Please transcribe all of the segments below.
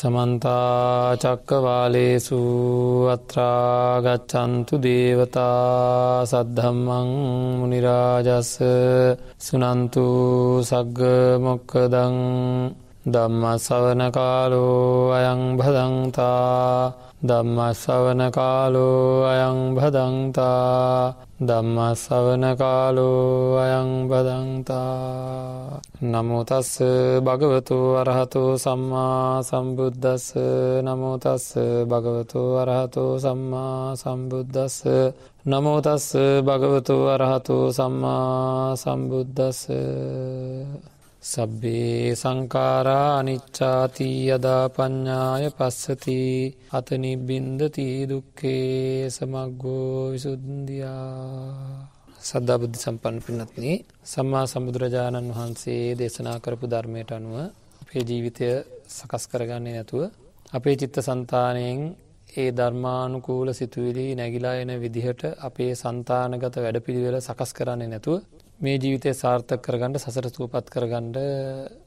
සමන්තා චක්කවාලේසු අත්‍රාගච්චන්තු දේවතා සද්ධම්මං මුනිරාජස්ස සුනන්තු සග්ග මොක්කදං දම්ම සවන කාලෝ අයං භදන්තා දම්මස්සවන කාලෝ අයං භදන්තා දම්මස්සවන කාලෝ අයං බදන්තා නමුතස්ස භගවතු අරහතු සම්මා සම්බුද්ධස්ස නමුතස්ස භගවතු අරහතු සම්මා සම්බුද්ධස්ස නමුතස්ස භගවතු අරහතු සම්මා සම්බුද්ධස්ස සබ්බේ සංකාරා අනිච්චාතිී යදා ප්ඥාය පස්සති අතනිබින්දති දුක්කේ සමක්ගෝ විසුද්දියා සද්ධා බුද්ධ සම්පන්න පිනත්න සම්මා සම්බුදුරජාණන් වහන්සේ දේශනා කරපු ධර්මයට අනුව අපේ ජීවිතය සකස් කරගන්නේ නැතුව අපේ චිත්ත සන්තානයෙන් ඒ ධර්මානුකූල සිතුවිලි නැගිලා එන විදිහට අපේ සන්තානගත වැඩ පිළිවෙල සකස් කරන්නේ නැතුව මේ ජීවිතය සාර්ථක කරගන්නඩ සසර සූපත් කරගණ්ඩ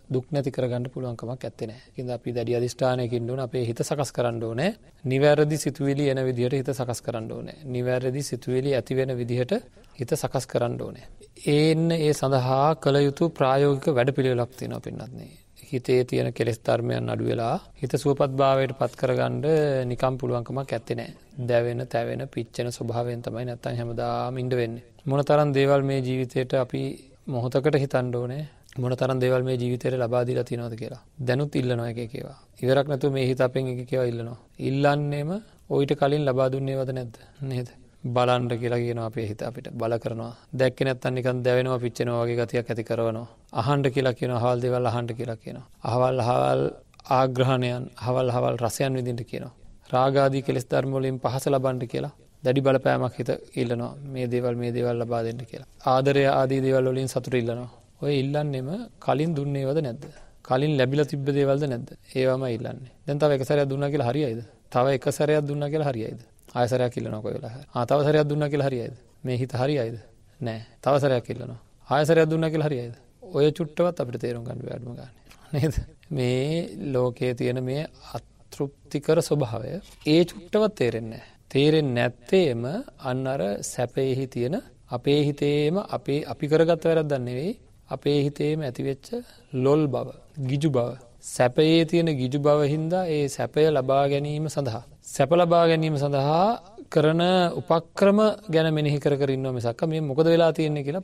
දුක් නැති කරගන්න පුළුවන්කමක් ඇත්තනෑ ඉද අපි දැඩි අධිෂ්ඨානයකින්ඩුවන අපේ හිත සකස් කරන්න ඕනෑ නිවැරදි සිතුවිලි එන විදිහට හිත සකස් කරන්න ඕනෑ නිවැරදි සිතුවිලි ඇතිවෙන විදිහට හිත සකස් කරන්න ඕනෑ. ඒන්න ඒ සඳහා කළ යුතු ප්‍රායෝගික වැඩ පිළිවෙලක් තියෙන පින්නත්න්නේ. හිතේ තියෙන කෙස් ධර්මයන් අඩු වෙලා හිත සුවපත් භාවයට පත් කරගණ්ඩ නිකම් පුළුවන්කමක් ඇත්තනෑ දැවෙන තැවෙන පිච්චන ස්වභාවෙන් තමයි නැත්තන් හැමදා මින්ඩ වෙන්නේ. මොන තරන් දේවල් මේ ජීවිතයට අපි මොහොතකට හිතන්ඩ ඕනේ? මොන තරන් දේවල් මේ ජීවිතයට ලබාදීලා තිනවද කියලා. දැනුත් ඉල්ලනවා එක කියවා ඉවරක් නැතු මේ හිත අපෙන් එක කියවා ඉල්ලනවා. ඉල්ලන්නේම ඔයිට කලින් ලබා දුන්නේ වද නැද්ද? නේද? බලන්ඩ කියලා කියන අපේ හිත අපිට බල කරනවා දැක්ක නැත්තන් නිකන් දැවෙනවා පිච්චෙනවා වගේ ගතියක් ඇති කරනවා අහන්ඩ කියලා කියන හවල් දෙවල් අහන්ඩ කියලා කියනවා අහවල් හවල් ආග්‍රහණයන් හවල් හවල් රසයන් විදිට කියනවා රාගාදී කෙස් ධර්මවලින් පහස ලබන්ඩ කියලා දැඩි බලපෑමක් හිත ඉල්ලනවා මේ දේවල් මේ දේවල් ලබා දෙන්න කියලා. ආදරය ආදී දේවල් වලින් සතුට ඉල්ලනවා. ඔය ඉල්ලන්නෙම කලින් දුන්නේවද නැද්ද? කලින් ලැබිලා තිබ්බ දේවල්ද නැද්ද? ඒවම ඉල්ලන්නේ. දැන් තව එක සැරයක් දුන්නා කියලා හරියයිද? තව එක සැරයක් දුන්නා කියලා හරියයිද? ආය සැරයක් ඉල්ලනවා කොයි වෙලාවක. ආ තව සැරයක් දුන්නා කියලා හරියයිද? මේ හිත හරියයිද? නෑ. තව සැරයක් ඉල්ලනවා. ආය සැරයක් දුන්නා කියලා හරියයිද? ඔය චුට්ටවත් අපිට තේරුම් ගන්න බැහැ අඩුම ගන්න. නේද? මේ ලෝකයේ තියෙන මේ අතෘප්තිකර ස්වභාවය ඒ චුට්ටවත් තේරෙන්නේ නැහැ. තේරෙන් නැත්තේම අන්න අර සැපයෙහි තියෙන අපේ හිතේම අපේ අපි කරගත් වැරද්දන්න නෙවෙයි අපේ හිතේම ඇතිවෙච්ච ලොල් බව ගිජු බව සැපයේ තියෙන ගිජු බව හින්දා ඒ සැපය ලබා ගැනීම සඳහා සැප ලබා ගැනීම සඳහා කරන උපක්‍රම ගැන මෙනෙහි කරන්න මිසක්ක මේ මොකද වෙලා තියෙන්නේ කියලා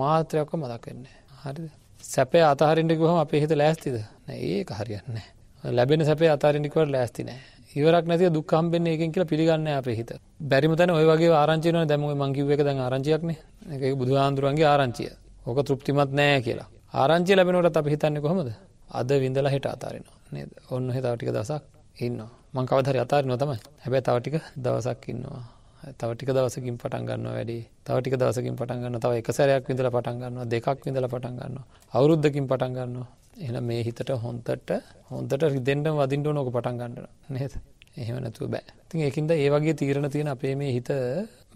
මාත්‍රයක්ක මදක් වෙන්නේ හරි සැපය අතහරින්ටිකුහම අපේ හිත ලෑස්තිද ඒක හරියන්න ලැබෙන සැපේ අතාරින්ටිකුවට ලෑස්ති නෑ ඉවරක් නැති දුක් හම්බෙන්නේ එකෙන් කියලා පිළිගන්න අපේ හිත. බැරිම තැන ඔය වගේ ආරංචි වෙනවා දැන් ඔය මං කිව්ව එක දැන් ආරංචියක්නේ. ඒක බුදුහාඳුරන්ගේ ආරංචිය. ඕක තෘප්තිමත් නෑ කියලා. ආරංචිය ලැබෙනකොට අපි හිතන්නේ කොහොමද? අද විඳලා හෙට අතාරිනවා නේද? ඔන්න ඔහෙ තව ටික දවසක් ඉන්නවා. මං කවදා හරි අතාරිනවා තමයි. හැබැයි තව ටික දවසක් ඉන්නවා. තව ටික දවසකින් පටන් ගන්නවා වැඩි. තව ටික දවසකින් පටන් ගන්නවා. තව එක සැරයක් විඳලා පටන් ගන්නවා. දෙකක් විඳලා පටන් ගන්නවා. අවුරුද්දකින් පටන් ගන්නවා. එහෙනම් මේ හිතට හොන්තට හොන්තට රිදෙන්ඩ වදින්ට නොක පටන් ගන්නන නේද එහෙම නැතුව බෑ. තින් ඒකින්ද ඒ වගේ තීරණ තියෙන අපේ මේ හිත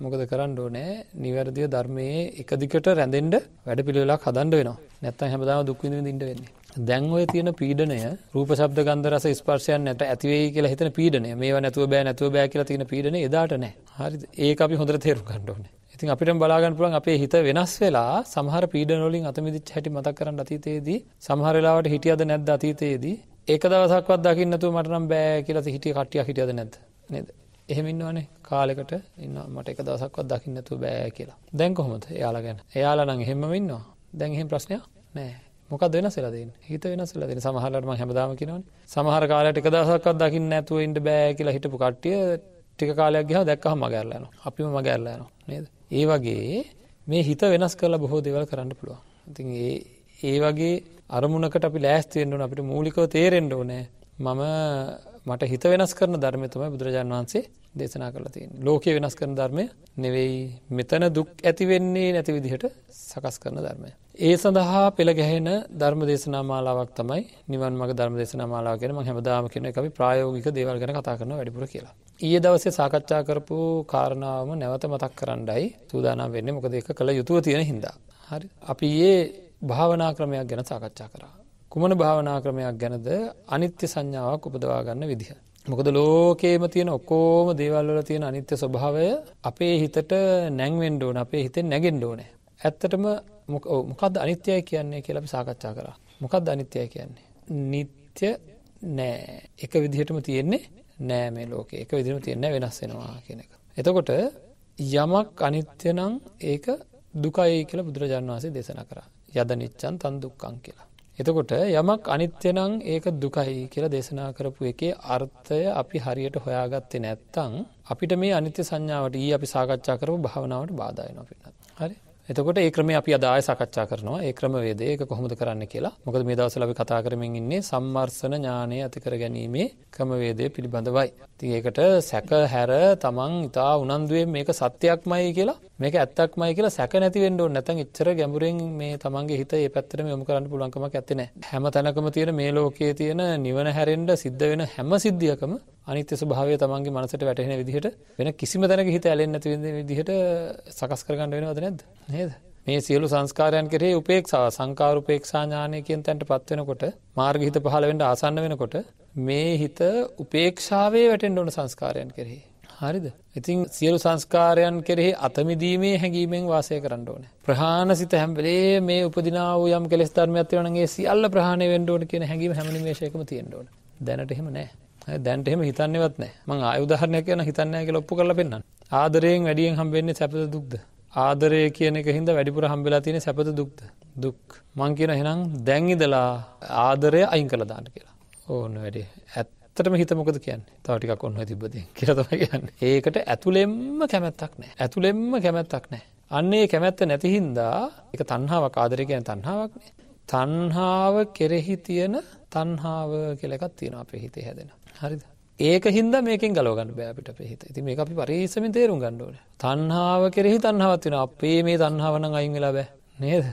මොකද කරන්න ඕනෑ? නිවැරදිය ධර්මයේ එකදිකට රැඳෙන්ඩ වැඩ පිළිවෙලක් හදන්ඩ වෙනවා. නැත්තම් හැමදාම දුක්විඳ ඉඩ වෙන්නේ. දැන් ඔය තියෙන පීඩනය රූප ශබ්ද ගන්ධ රස ස්පර්ශයන් නැට ඇතිවෙයි කියලා හිතන පීඩනය. මේවා නැතුව බෑ නැතුව බෑ කියලා තියෙන පීඩන එදාට නෑ. හරි ඒක අපි හොඳට තේරුම් ගන්න ඕනේ. ඉතින් අපිට බලාගන්න පුළුවන් අපේ හිත වෙනස් වෙලා සමහර පීඩනවලින් අතමිදිච්ච හැටි මතක් කරන්න අතීතයේදී සමහර වෙලාවට හිටියද නැද්ද අතීතයේදී? ඒක දවසක්වත් දකින්න නැතුව මට නම් බෑ කියලා හිටිය කට්ටියක් හිටියද නැද්ද? නේද? එහෙම ඉන්නවනේ කාලෙකට. ඉන්න මට එක දවසක්වත් දකින්න නැතුව බෑ කියලා. දැන් කොහොමද? එයාලා ගැන. එයාලා නම් එහෙමම ඉන්නවා. දැන් එහෙම ප්‍රශ්නයක් නෑ. මොකද වෙනස් වෙලා තියෙන්නේ? හිත වෙනස් වෙලා තියෙන්නේ. සමහරවල්ලාට මම හැමදාම කියනවනේ. සමහර කාලයට එක දවසක්වත් දකින්න නැතුව ඉන්න බෑ කියලා හිටපු කට්ටිය ටික කාලයක් ගියාම දැක්කම මගහැරලා යනවා. අපිම මගහැරලා යනවා. නේද? ඒ වගේ මේ හිත වෙනස් කරලා බොහෝ දේවල් කරන්න පුළුවන්. ඉතින් ඒ ඒ වගේ අරමුණකට අපි ලෑස්ති වෙන්න ඕන අපිට මූලිකව තේරෙන්න ඕනේ මම මට හිත වෙනස් කරන ධර්මය තමයි බුදුරජාන් වහන්සේ දේශනා කරලා තියෙන්නේ. ලෝකේ වෙනස් කරන ධර්මය නෙවෙයි මෙතන දුක් ඇති වෙන්නේ නැති විදිහට සකස් කරන ධර්මය. ඒ සඳහා පෙළ ගැහෙන ධර්ම දේශනා මාලාවක් තමයි නිවන් මඟ ධර්ම දේශනා මාලාව කියන මම හැමදාම කියන එක අපි ප්‍රායෝගික දේවල් ගැන කතා කරනවා වැඩිපුර කියලා. ඊයේ දවසේ සාකච්ඡා කරපු කාරණාවම නැවත මතක් කරන්නයි සූදානම් වෙන්නේ. මොකද ඒක කළ යුතුව තියෙන හින්දා. හරි. අපි ඊයේ භාවනා ක්‍රමයක් ගැන සාකච්ඡා කරා. කුමන භාවනා ක්‍රමයක් ගැනද අනිත්‍ය සංඥාවක් උපදවා ගන්න විදිහ. මොකද ලෝකේම තියෙන ඔක්කෝම දේවල් වල තියෙන අනිත්‍ය ස්වභාවය අපේ හිතට නැංවෙන්න ඕන අපේ හිතෙන් නැගෙන්න ඕනේ. ඇත්තටම මොකක්ද අනිත්‍යයි කියන්නේ කියලා අපි සාකච්ඡා කරා. මොකක්ද අනිත්‍යයි කියන්නේ? නිත්‍ය නෑ. එක විදිහටම තියෙන්නේ නෑ මේ ලෝකේ. එක විදිහටම තියෙන්නේ වෙනස් වෙනවා කියන එක. එතකොට යමක් අනිත්‍ය නම් ඒක දුකයි කියලා බුදුරජාණන් වහන්සේ දේශනා කරා. යද නිච්ඡන් තන් දුක්ඛං කියලා. එතකොට යමක් අනිත්‍ය නම් ඒක දුකයි කියලා දේශනා කරපු එකේ අර්ථය අපි හරියට හොයාගත්තේ නැත්නම් අපිට මේ අනිත්‍ය සංඥාවට ඊ අපි සාකච්ඡා කරපු භාවනාවට බාධා වෙනවා පිටත්. හරි? එතකොට ඒ ක්‍රමේ අපි අද ආයෙ සාකච්ඡා කරනවා. ඒ ක්‍රමවේදය ඒක කොහොමද කරන්න කියලා. මොකද මේ දවස්වල අපි කතා කරමින් ඉන්නේ සම්මර්ෂණ ඥානය ඇති කර ගැනීමේ ක්‍රමවේදය පිළිබඳවයි. ඉතින් ඒකට සැක හැර තමන් ඉතා උනන්දුවෙන් මේක සත්‍යයක්මයි කියලා මේක ඇත්තක්මයි කියලා සැක නැති වෙන්න ඕනේ. නැත්නම් එච්චර ගැඹුරෙන් මේ තමන්ගේ හිත ඒ පැත්තටම යොමු කරන්න පුළුවන් කමක් නැත්තේ නෑ. හැම තැනකම තියෙන මේ ලෝකයේ තියෙන නිවන හැරෙන්න සිද්ධ වෙන හැම සිද්ධියකම අනිත්‍ය ස්වභාවය තමන්ගේ මනසට වැටහෙන විදිහට වෙන කිසිම තැනක හිත ඇලෙන්නේ නැති වෙන විදිහට සකස් කරගන්න වෙනවද නැද්ද? නේද? මේ සියලු සංස්කාරයන් කෙරෙහි උපේක්ෂාව සංකාර උපේක්ෂා ඥානය කියන තැනට පත් වෙනකොට මාර්ග හිත පහළ වෙන්න ආසන්න වෙනකොට මේ හිත උපේක්ෂාවේ වැටෙන්න ඕන සංස්කාරයන් කෙරෙහි. හරිද? ඉතින් සියලු සංස්කාරයන් කෙරෙහි අතමිදීමේ හැඟීමෙන් වාසය කරන්න ඕනේ. ප්‍රහාණසිත හැම වෙලේම මේ උපදිනා වූ යම් කෙලෙස් ධර්මයක් තියෙනවා නම් ඒ සියල්ල ප්‍රහාණය වෙන්න ඕන කියන හැඟීම හැම නිමේෂයකම තියෙන්න ඕන. දැනට එහෙම නැහැ. දැන්ට එහෙම හිතන්නේවත් නැහැ. මං ආය උදාහරණයක් කියන හිතන්නේ නැහැ කියලා ඔප්පු කරලා පෙන්නන්න. ආදරයෙන් වැඩියෙන් හම්බෙන්නේ සැපද දුක්ද? ආදරය කියන එක හින්දා වැඩිපුර හම්බෙලා තියෙන සැපද දුක්ද? දුක්. මං කියන එහෙනම් දැන් ඉඳලා ආදරය අයින් කළා දාන්න කියලා. ඕන වැඩි. ඇත්තටම හිත මොකද කියන්නේ? තව ටිකක් ඔන්න ඔය තිබ්බදී කියලා තමයි කියන්නේ. ඒකට ඇතුළෙන්ම කැමැත්තක් නැහැ. ඇතුළෙන්ම කැමැත්තක් නැහැ. අන්නේ කැමැත්ත නැති හින්දා ඒක තණ්හාවක් ආදරය කියන්නේ තණ්හාවක් නේ. තණ්හාව කෙරෙහි තියෙන තණ්හාව කියලා එකක් තියෙනවා අපේ හිතේ හැදෙන. හරිද? ඒක හින්දා මේකෙන් ගලව ගන්න බෑ අපිට අපේ හිත. ඉතින් මේක අපි පරිස්සමෙන් තේරුම් ගන්න ඕනේ. තණ්හාව කෙරෙහි තණ්හාවක් වෙනවා. අපේ මේ තණ්හාව නම් අයින් වෙලා බෑ. නේද?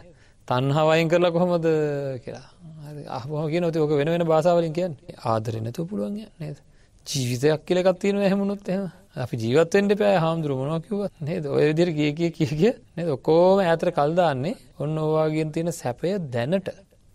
තණ්හාව අයින් කරලා කොහොමද කියලා. හරි. අහපුවම කියනවා ඔක වෙන වෙන භාෂාවලින් කියන්නේ. ආදරේ නැතුව පුළුවන් නේද? ජීවිතයක් කියලා එකක් තියෙනවා එහෙම වුණොත් එහෙම. අපි ජීවත් වෙන්න එපා හාමුදුරුවෝ මොනවා කිව්වත් නේද? ඔය විදිහට කිය කිය කිය කිය නේද? ඔක්කොම ඈතට කල් දාන්නේ ඔන්න ඔවාගෙන් තියෙන සැපය දැනට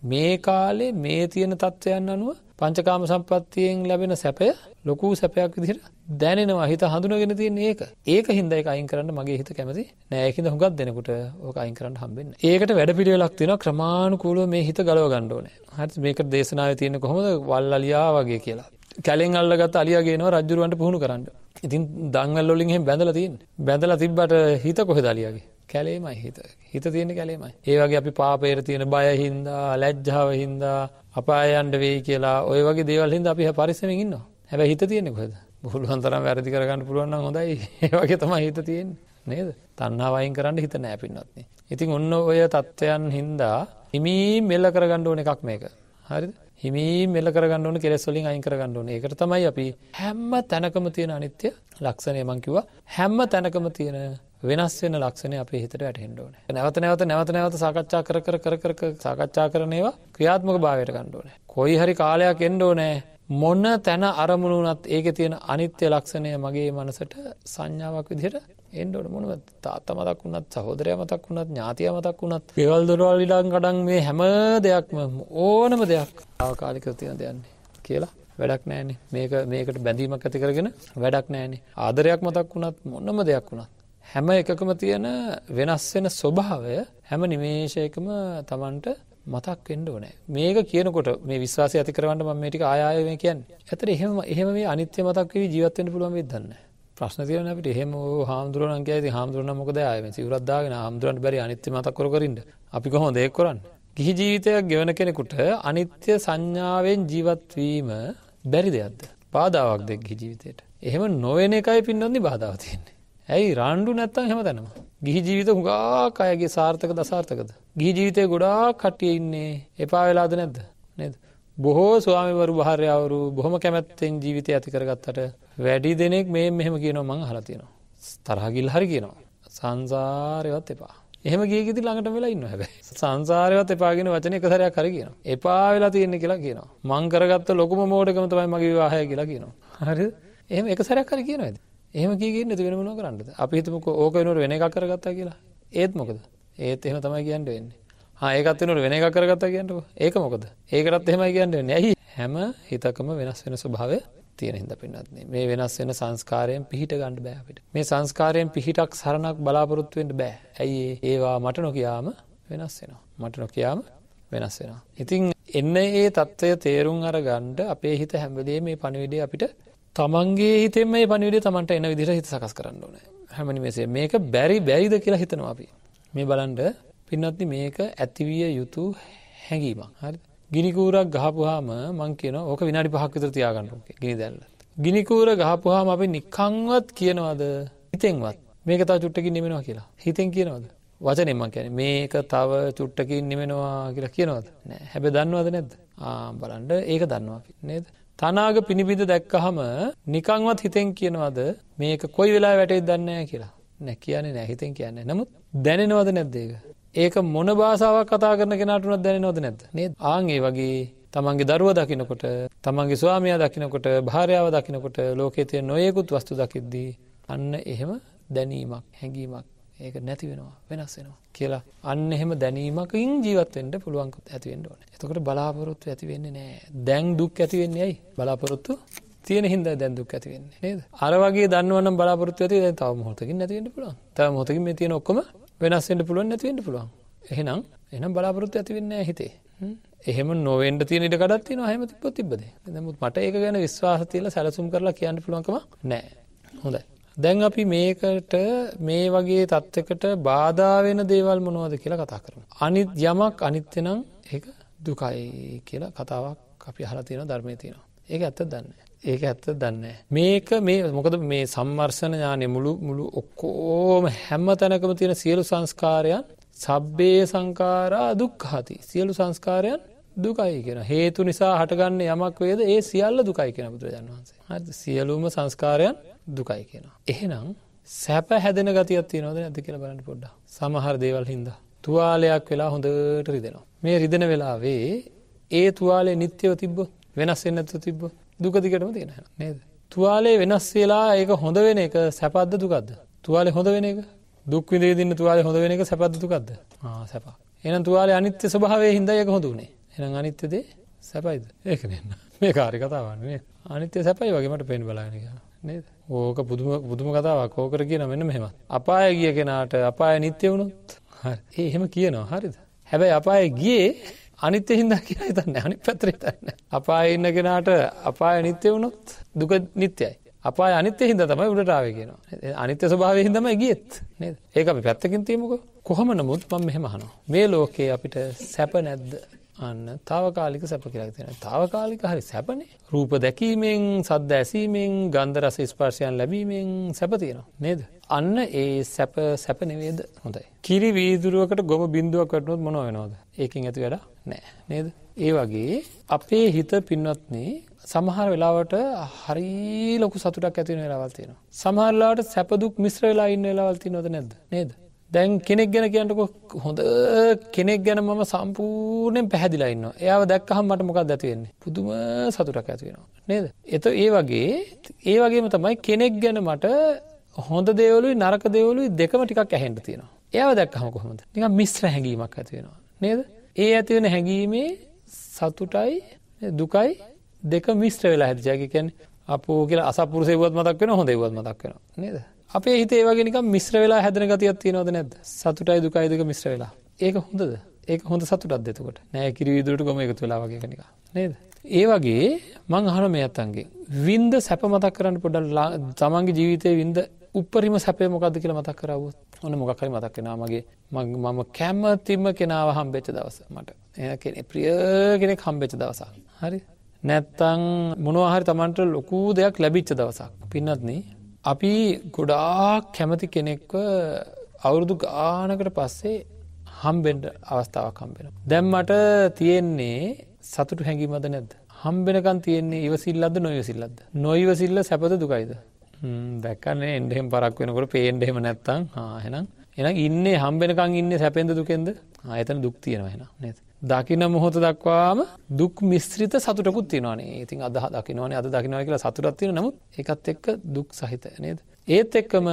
මේ කාලේ මේ තියෙන තත්ත්වයන් අනුව පංචකාම සම්පත්තියෙන් ලැබෙන සැපය ලොකු සැපයක් විදිහට දැනෙනවා හිත හඳුනගෙන තියෙන ඒක. ඒක හින්දා ඒක අයින් කරන්න මගේ හිත කැමති නෑ. ඒකින්ද හුඟක් දෙනකොට ඕක අයින් කරන්න හම්බෙන්නේ. ඒකට වැඩපිළිවෙලක් තියෙනවා ක්‍රමානුකූලව මේ හිත ගලව ගන්න ඕනේ. හරිද? මේකට දේශනාවේ තියෙන කොහොමද වල්ලියා වගේ කියලා. කැලෙන් අල්ලගත්ත අලියා ගේනවා රජුරවන්ට පුහුණු කරන්න. ඉතින් දංගල් වලින් එහෙම බැඳලා තියෙන්නේ. බැඳලා තිබ්බට හිත කොහෙද අලියාගේ? කැලේමයි හිත. හිත තියෙන කැලේමයි. ඒ වගේ අපි පාපේර තියෙන බය හින්දා, ලැජ්ජාව හින්දා, අපායයන්ට වෙයි කියලා ඔය වගේ දේවල් හින්දා අපි පරිස්සමෙන් ඉන්නවා. හැබැයි හිත තියෙන්නේ කොහෙද? බුහුලුවන් තරම් වැරදි කරගන්න පුළුවන් නම් හොඳයි. ඒ වගේ තමයි හිත තියෙන්නේ. නේද? තණ්හාව අයින් කරන්න හිත නෑ පින්නත්. ඉතින් ඔන්න ඔය தත්වයන් හින්දා හිමීම් මෙල්ල කරගන්න ඕන එකක් මේක. හරිද? හිමීම් මෙල්ල කරගන්න ඕන කෙලෙස් වලින් අයින් කරගන්න ඕන. ඒකට තමයි අපි හැම තැනකම තියෙන අනිත්‍ය ලක්ෂණය මං කිව්වා. හැම තැනකම තියෙන වෙනස් වෙන ලක්ෂණය අපේ හිතට වැටහෙන්න ඕනේ. නැවත නැවත නැවත නැවත සාකච්ඡා කර කර කර කර සාකච්ඡා කරන ඒවා ක්‍රියාත්මක භාවයට ගන්න ඕනේ. කොයි හරි කාලයක් එන්න ඕනේ. මොන තැන අරමුණු වුණත් ඒකේ තියෙන අනිත්‍ය ලක්ෂණය මගේ මනසට සංඥාවක් විදිහට එන්න ඕන. මොනවද? තාත්තා මතක් වුණත් සහෝදරයා මතක් වුණත් ඥාතියා මතක් වුණත් ගෙවල් දොරවල් ඉඩම් කඩම් මේ හැම දෙයක්ම ඕනම දෙයක් තාවකාලිකව තියෙන දෙයන්නේ කියලා වැඩක් නෑනේ මේක මේකට බැඳීමක් ඇති කරගෙන වැඩක් නෑනේ ආදරයක් මතක් වුණත් මොනම දෙයක් වුණත් හැම එකකම තියෙන වෙනස් වෙන ස්වභාවය හැම නිමේෂයකම Tamanට මතක් වෙන්න ඕනේ. මේක කියනකොට මේ විශ්වාසය ඇති කරවන්න මම මේ ටික ආය ආයෙ මේ කියන්නේ. ඇත්තට එහෙම එහෙම මේ අනිත්‍ය මතක් වෙවි ජීවත් වෙන්න පුළුවන් වෙයිද දන්නේ ප්‍රශ්න තියෙනවා අපිට. එහෙම ඕ හාමුදුරුවෝ නම් කියයි ඉතින් හාමුදුරුවෝ නම් මොකද ආයෙ මේ සිවුරක් දාගෙන හාමුදුරුවන්ට බැරි අනිත්‍ය මතක් කර කර ඉන්න. අපි කොහොමද ඒක කරන්නේ? ගිහි ජීවිතයක් ගෙවන කෙනෙකුට අනිත්‍ය සංඥාවෙන් ජීවත් වීම බැරි දෙයක්ද? බාධාවක්ද ගිහි ජීවිතේට? එහෙම නොවන එකයි පින්නොන්දි බාධාව තියෙන්නේ. ඇයි රණ්ඩු නැත්තම් හැමතැනම. ගිහි ජීවිත හුඟක් අයගේ සාර්ථකද අසාර්ථකද. ගිහි ජීවිතය ගොඩාක් කට්ටිය ඉන්නේ එපා වෙලාද නැද්ද නේද. බොහෝ ස්වාමිවරු භාර්යාවරු බොහොම කැමැත්තෙන් ජීවිතය ඇති කරගත්තට වැඩි දෙනෙක් මේ මෙහෙම කියනවා මං අහලා තියෙනවා. තරහගිල් හරි කියනවා. සංසාරයවත් එපා. එහෙම ගිය කිති ළඟට වෙලා ඉන්න හැබැයි. සංසාරයවත් එපාගෙන වචන එක සැරයක් හරි කියනවා. එපා වෙලා තියෙන්නේ කියලා කියනවා. මං කරගත්ත ලොකුම මෝඩකම තමයි මගේ විවාහය කියලා කියනවා. හරිද? එහෙම එක සැරයක් හරි කියනවාද? එහෙම කියගෙන නැති වෙන මොනව කරන්නද? අපි හිතමුකෝ ඕක වෙනුවට වෙන එකක් කරගත්තා කියලා. ඒත් මොකද? ඒත් එහෙම තමයි කියන්න වෙන්නේ. ඒකත්වනට වෙන එක කරගත්ත කියන්නට ඒක මොකද ඒකටත් එහෙමයි කියන්න නැයි හැම හිතකම වෙනස් වෙන ස්වභාවය තියෙන හිද පින්නත්න්නේ මේ වෙනස් වෙන සංස්කාරයෙන් පිහිට ගණඩ බෑපිට මේ සංස්කාරයෙන් පිහිටක් සරණක් බලාපොරොත්තුවෙන්ට බෑ ඇයි ඒවා මට නොකයාම වෙනස් වෙනවා මට නොකයාම වෙනස් වෙනවා. ඉතිං එන්න ඒ තත්ත්වය තේරුම් අර ගණ්ඩ අපේ හිත හැම්බදේ මේ පණවිඩේ අපිට තමන්ගේ හිතෙම මේ පනිවිඩේ තමන්ට එන විදිර හිත සකස් කරන්න ඕන. හැමනි මෙසේ මේක බැරි බැරිද කියලා හිතනවා අපි. මේ බලන්ඩ පින්නත්ති මේක ඇතිවිය යුතු හැඟීමක්. හරි ගිනිකූරක් ගහපුහාම මං කියන ඕක විනාඩි පහක් විතර තියාගන්න ගිනි දැල්ල. ගිනිකූර ගහපුහාම අපි නිකංවත් කියනවද? හිතෙන්වත්. මේක තා චුට්ටකින් නෙමෙනවා කියලා. හිතෙන් කියනවද? වචනෙන්ම කියන මේක තව චුට්ටකින් නිමෙනවා කියලා කියනවද? නෑ. හැබ දන්නවද නැද්ද? ආ බලන්ඩ ඒක දන්නවා නේද? තනාග පිණිබිඳ දැක්කහම නිකංවත් හිතෙන් කියනවද මේක කොයි වෙලා වැටේ දන්නෑ කියලා? නැ කියන්නේ නැහිතෙන් කියන්නේ නමුත් දැනෙනවද නැද්දේක ඒක? මොන භාසාාවක් කතා කරන කෙනටුනත් දැනනොද නැද? නේ ආගේ වගේ තමන්ගේ දරුව දකිනකොට තමන්ගේ ස්වාමයා දකිනකොට භාරයාව දකිනකොට ලෝකෙ තිය නොයෙකුත් වස්තු දකිද්දී අන්න එහෙම දැනීමක් හැඟීමක් ඒක නැති වෙනවා වෙනස් වෙනවා කියලා. අන්න එහෙම දැනීමකින් ජීවත්වෙන්ට පුළුවන්කුත් ඇතිවෙන්න ඕන. එතකට බලාපොරොත්තු ඇතිවෙන්නේ නෑ. දැන් දුක් ඇතිවෙන්නේ ඇයි? බලාපොරොත්තු තියෙන හිද දැන්දුක් ඇතිවෙන්නේ නේද? අර වගේ දන්නවන බලාපොරත්තු ඇති තව මොහොතකින් නැතිවෙන්න පුළුවන්. තව මොතකින් මේ තියෙන ඔක්කම වෙනස්සෙන්ට පුළුවන් නැතිවෙන්න පුළුවන්. එහෙනම් එනම් බලාපොරොත්තු ඇතිවෙන්න හිතේ. එහෙම නොවෙන්ට තියෙන ඉට කඩත් තින හම තිබ තිබද නමුත් මට ඒක ගැන විශ්වාස තියල සැලසුම් කරලා කියන්න පුළුවන්කම නෑ. හොඳයි. දැන් අපි මේකට මේ වගේ තත්ත්වකට බාධාවෙන දේවල් මොනවද කියලා කතා කරම. අනිත් යමක් අනිත්‍යනම් ඒ දුකයි කියලා කතාවක් අපි හලා තියෙන ධර්මය තියෙනවා. ඒක ඇත්ත දන්න. ඒක ඇත්ත දන්න. මේක මේ මොකද මේ සම්මර්ශන ඥානය මුළු මුළු ඔක්කෝම හැම්ම තැනකම තියෙන සියලු සංස්කාරයන් සබ්බේ සංකාරා දුක්හති. සියලු සංස්කාරයන් දුකයි කියෙන හේතු නිසා හටගන්න යමක් වේද ඒ සියල්ල දුකයි කියෙන බුදුරජන් වහන්සේ හ සියලුම සංස්කාරයන් දුකයි කියෙනවා. එහෙනම් සැප හැදෙන ගතියක් තියනවද ඇති කියල බලන්න පොඩ්ඩ සමහර දේවල් හින්ද. තුවාලයක් වෙලා හොඳට රිදෙනවා. මේ රිදෙන වෙලාවේ ඒ තුවාලේ නිත්‍යව තිබ්බ වෙනස් එන්නතු තිබ්බ දුකදිකටම තියෙන නේද. තුවාලේ වෙනස් වෙලා ඒක හොඳ වෙන එක සැපද්ද දුකක්ද. තුවාලේ හොඳ වෙන එක දුක් විදදින්න තුවාලේ හොඳ වෙන එක සැපද්ද දුකක්ද සැප. එන තුවාලේ අනිත්‍ය ස්වභාවේ හිද එක හොඳුනේ එන අනිත්‍යදේ සැපයිද ඒක නන්න මේ කාරි කතාවන්නේ අනිත්‍ය සැපයි වගේමට පෙන් බලාගනික නේද? ඕක පුදුම පුදුම කතාවක්. ඕකර කියන මෙන්න මෙහෙම අපාය ගිය කෙනාට අපාය නිත්‍ය වුණුත්? ඒ එහෙම කියනවා. හරිද? හැබැයි අපාය ගියේ අනිත්‍ය හින්දා කියලා හිතන්න අනි පැත්‍රේ තන්න අපාය ඉන්න කෙනාට අපාය නිත්‍ය වුණොත් දුක නිත්‍යයි. අපාය අනිත්‍ය හින්ද තමයි උඩටාව කියනවා. අනිත්‍ය ස්වභාවය හිදම ගියත්. නේද? ඒක අපි පැත්තකින් තියමුක. කොහොම නමුත් මම මෙහෙමහනවා මේ ලෝකයේ අපිට සැප නැද්ද? අන්න. තාවකාලික සැප කියලා තියෙන තාවකාලික හරි සැපනේ. රූප දැකීමෙන් සද්ද ඇසීමෙන් ගන්ධ රස ස්පර්ශයන් ලැබීමෙන් සැප තියෙනවා. නේද? අන්න ඒ සැප සැප නෙවේද හොඳයි. කිරි වීදුරුවකට ගොම බින්දුවක් වටනොත් මොන වෙනවද? ඒකින් ඇති වැඩ නෑ නේද? ඒ වගේ අපේ හිත පින්වත්නේ සමහර වෙලාවට හරි ලොකු සතුටක් ඇතින වෙලාවල් තියෙනවා. සමහරලාට සැපදුක් මිශ්‍ර වෙලා ඉන්න වෙලාවල් තිනොද නැද නේද? දැන් කෙනෙක් ගැන කියන්නකො හොඳ කෙනෙක් ගැන මම සම්පූර්ණයෙන් පැහැදිලා ඉන්න එයාව දැක්කහම් මට මොකක් ඇතිවෙන්නේ පුදුම සතුටක් ඇතිවෙනවා නේද? එත ඒ වගේ ඒ වගේම තමයි කෙනෙක් ගැන මට හොඳ දේවලුයි නරක දේවලුයි දෙකම ටිකක් ඇහෙන්ට තියෙනවා. ඒව දැක්කහම කොහොමද? නික මිශ්‍ර හැඟීමක් ඇතිවෙනවා නේද? ඒ ඇතිවෙන හැඟීමේ සතුටයි දුකයි දෙක මිශ්‍ර වෙලා හැතිජයකැන් අපෝ කියලා අසපුරසේවත් මතක් වෙන හොඳේවත් මතක් වෙන නේද? අපේ හිතේ වගෙනක මිශ්‍ර වෙලා හැදන ගතියක් තියෙනවද නැද සතුටයි දුකයිදක මිශ්‍ර වෙලා. ඒක හොඳද? ඒක හොඳ සතුටත් දෙතකොට නෑ කිරවිදුරට ගොම එකතු වෙලා වගේ නික නේද? ඒ වගේ මං අහන මේ අත්තන්ගේ වින්ද සැප මතක් කරන්න පොඩල් තමන්ගේ ජීවිතය වින්ද උපරිම සැපේ මොකක්ද කියලා මතක් කරවුත් ඔන්න මොකක්කරි මතක් කෙනා මගේ මම කැම්මතිම්ම කෙනාව හම්බෙච්ච දවස මට. එ කෙනෙ ප්‍රිය කෙනෙක් හම්බෙච්ච දවසක්. හරි? නැත්තං මොනවාහරි තමන්ට ලොකූ දෙයක් ලැබිච්ච දවසක්. පින්නත්න්නේ අපි ගොඩාක් කැමති කෙනෙක්ව අවුරුදු ගානකට පස්සේ හම්බෙන්ඩ අවස්ථාවක් හම්බෙන. දැම්මට තියෙන්නේ සතුට හැඟීමද නැද. හම්බෙනකන් තියෙන්නේ ඉවසිල්ලද නොයසිල්ලද. නොයිවසිල්ල සැපත දුකයිද. දැක්කන්නේ එන්ඩෙම පරක් වෙනකොට පේන්ඩෙම නැත්තං හෙනම් එන ඉන්න හම්බෙනකං ඉන්න සැපෙන්ද දුකෙන්ද ආයතන දුක් තියෙනවා හෙන නේද. දකින මොහොත දක්වාම දුක් මිස්ත්‍රිත සතුටකුත් තියනවානේ. ඉතින් අද දකිනවනේ අද දකිනව කියලා සතුටත් තියෙන නමුත් එකත් එක්ක දුක් සහිත නේද? ඒත් එක්කම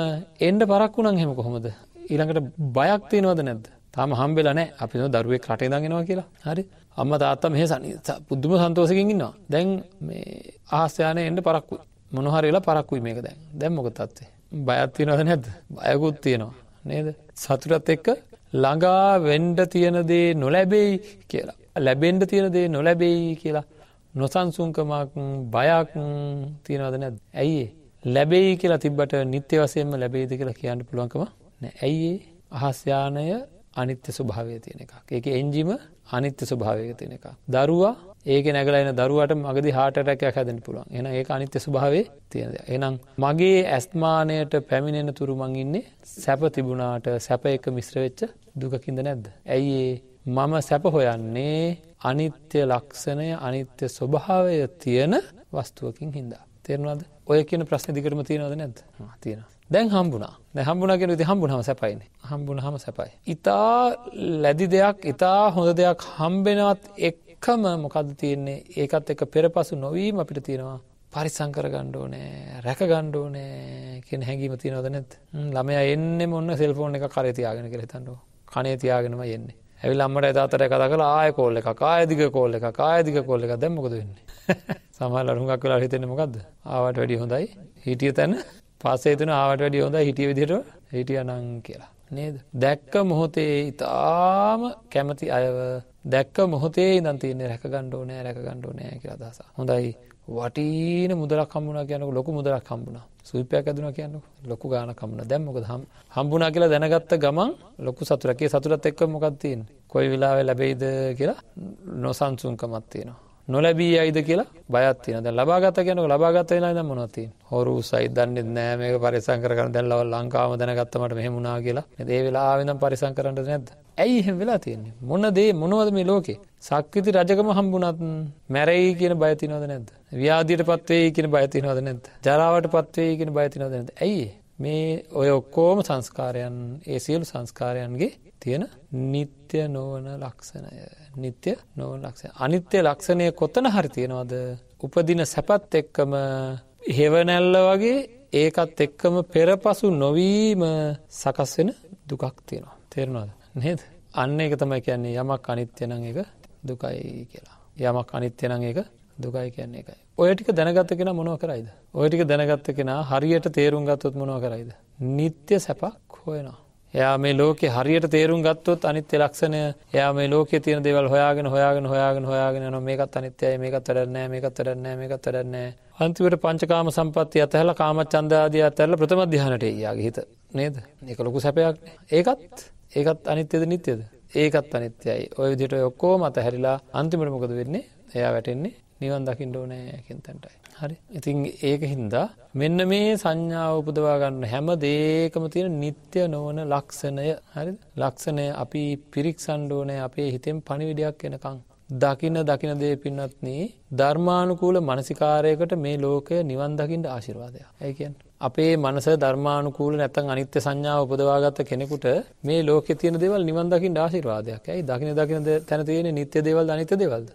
එන්ඩ පරක් වුණන් හෙම කොහොමද? ඊළඟට බයක් තියෙනවද නැද්ද? තාම හම්බෙලා නෑ අපි දරුවෙක් රටේ දගෙනවා කියලා. හරි. අම්ම තාත්තා මෙහ සනි පුද්දුම සන්තෝසකින් ඉන්නවා. දැන් මේ ආස්යානය එන්ඩ පරක්කු. මොනහරලා පරක්කුයි මේක දැන්. දැම්මොක තත්වේ බයත් තියෙනවද නැද්ද? බයකුත් තියෙනවා. නේද? සතුරත් එක්ක ළඟා වෙන්ඩ තියෙනදේ නොලැබෙයි කියලා. ලැබෙන්ඩ තියෙනදේ නොලැබෙයි කියලා. නොසන්සුන්කමක් බයක් තියෙනවද නැද ඇයිඒ ලැබෙයි කියලා තිබට නිත්‍ය වසයෙන්ම ලැබේද කියලා කියන්න පුළුවන්කම නෑ. ඇයිඒ අහස්යානය අනිත්‍ය ස්වභාවය තියෙන එකක්. ඒක එන්ජිම අනිත්‍ය ස්වභාවයක තියෙන එක. දරුවා ඒක නැගලයින දරුවට මගදි හාටටැකයක් හැදෙන පුළුවන් එන ඒ අනිත්‍ය ස්වභාවේ තියෙනද. එනම් මගේ ඇස්මානයට පැමිණෙන තුරුමං ඉන්නේ සැප තිබුණාට සැප එක මිශ්‍රවෙච්ච දුකකින්ද නැද්ද. ඇයි මම සැප හොයන්නේ අනිත්‍ය ලක්ෂණය අනිත්‍ය ස්වභාවය තියෙන වස්තුවකින් හින්දා. තේරුණාද ඔය කියන ප්‍රශ්න දිකරම තියෙනවද නැද තියෙන. දැන් හම්බුණා. හම්බුණ කියෙන ති හම්බුණහම සැපයින. හම්බුණ හම සැපයි. ඉතා ලැදි දෙයක් ඉතා හොඳ දෙයක් හම්බෙනවත් එක්කම මොකද තියෙන්නේ? ඒකත් එක පෙරපසු නොවීම අපිට තියෙනවා. පරිසංකර ගණ්ඩෝනෑ රැක ගණ්ඩෝනෑ කියෙන හැඟීම තියනවද නැත් ළමය එන්න මොන්න සෙල්ෆෝන් එක කරතියාගෙන කෙරෙතන්නඩෝ කනේ තියාගෙනම එන්නේ. ඇවිල් අම්මට එතාතර කත කළ ආය කෝල්ල එක කායදික කෝල්ල එක කායදික කොල්ල එක දැම්මකද වෙන්නේ? සමහල් අරුහක් වෙලා හිතෙන මොකක්ද ආවට වැඩි හොඳයි. හිටිය තැන පස්සේ තුන ආවට වැඩි හොඳ හිටිය විදිට හිටිය නං කියලා. නේද? දැක්ක මොහොතේ ඉතාම කැමති අයව දැක්ක මොහොතේ ඉදන් තියන්නේ රැක ගණ්ඩෝ නෑ රැක ගණ්ඩෝ නෑ කියලා දස හොඳයි. වටීන මුදලක් හම්බුණ කියනක ලොකු මුදලක් හම්බුණ. සුපයක් ඇදුන කියන්න ලොකු ගාන කම්බුණ දැම්මොක හම් හම්බුණ කියලා දැනගත්ත ගමන් ලොකු සතුරකේ සතුරත් එක්ක මොකක්තින් කොයි වෙලාව ලැබෙයිද කියලා නොසන්සුන්කමත් තියෙනවා. නොලැබී අයිද කියලා බයත්තින ද ලබාගත කියනක ලබාගත වෙලා ද මොනොති හොරු සයි දන්නෙ නෑමක පරිසංකර කරන දැල්ලව ලංකාව දැනගත්තමට මෙහෙමුණනා කියලා. ඒ වෙලා වෙනම් පරිසං කරන්නට නැද ඇයි එහෙම වෙලා තියෙන්නේ? මොන දේ මොනවද මේ ලෝකේ? සක්විති රජකම හම්බුනත් මැරයි කියන බයතිනවද නැද ව්‍යාධීට පත්වේ කියන බයතිනවද නැද ජරාවට පත්වේ කියන බයතිනවද නැද ඇයි මේ ඔය ඔක්කෝම සංස්කාරයන් ඒ සියලු සංස්කාරයන්ගේ තියෙන නිත්‍ය නොවන ලක්ෂණය. නිත්‍ය නොවන ලක්ෂණ අනිත්‍ය ලක්ෂණය කොතන හරි තියෙනවද? උපදින සැපත් එක්කම හෙවනැල්ල වගේ ඒකත් එක්කම පෙරපසු නොවීම සකස් වෙන දුකක් තියෙනවා. තේරුණාද? නේද? අන්න එක තමයි කියන්නේ යමක් අනිත්‍යනං එක දුකයි කියලා. යමක් අනිත්‍යනං එක දුකයි කියන්නේ එකයි ඔය ටික දැනගත්ත කෙන මොනව කරයිද? ඔය ටික දැනගත්ත කෙන හරියට තේරුම් ගත්තොත් මොනව කරයිද? නිත්‍ය සැපක් හොයනවා. එයා මේ ලෝක හරියට තේරුම් ගත්තොත් අනිත්‍ය ලක්ෂණය එයා මේ ලෝක තියෙන දෙවල් හොයාගෙන හොයාගෙන හොයාගෙන හොයාගෙන න මේකත් අනිත්‍යය මේකත් වැඩන්නෑ මේකත් වැඩන්නෑ මේකත් වැඩන්නෑ අන්තිවට පංචකාම සම්පත්තිය අතහල කාම චන්දාදය අතැල්ල ප්‍රථම ධ්‍යානට යාගේ හිත. නේද? එක ලොකු සැපයක්. ඒකත් ඒකත් අනිත්‍යද නිත්‍යද ඒකත් අනිත්‍යයි. ඔය විදිට ඔක්කෝ මත හැරිලා අන්තිමට මොකද වෙන්නේ? එයා වැටෙන්නේ නිවන් දකිින්ඩ ඕනෑ කෙන්තැන්ටයි හරි. ඉතින් ඒක හින්දා මෙන්න මේ සංඥාව උපදවා ගන්න හැම දේකම තියෙන නිත්‍ය නොවන ලක්ෂණය. හරි ලක්ෂණය අපි පිරික්සන්ඩෝනෑ අපේ හිතෙන් පණිවිඩයක් එනකං දකින දකින දේ පින්නත්න්නේ ධර්මානුකූල මනසිකාරයකට මේ ලෝකය නිවන් දකිින්ට ආශිර්වාදයක්. ඇයිකන් අපේ මනස ධර්මානුකූල නැතන් අනිත්‍ය සංඥාව උපදවාගත්ත කෙනෙකුට මේ ලෝක තියන දෙවල් නිවන්දකින් ආශිර්වාදයක්. ඇයි? දකින දකින තැන තියෙන නිත්‍ය දේවල් අනිත්‍ය දෙවල්ද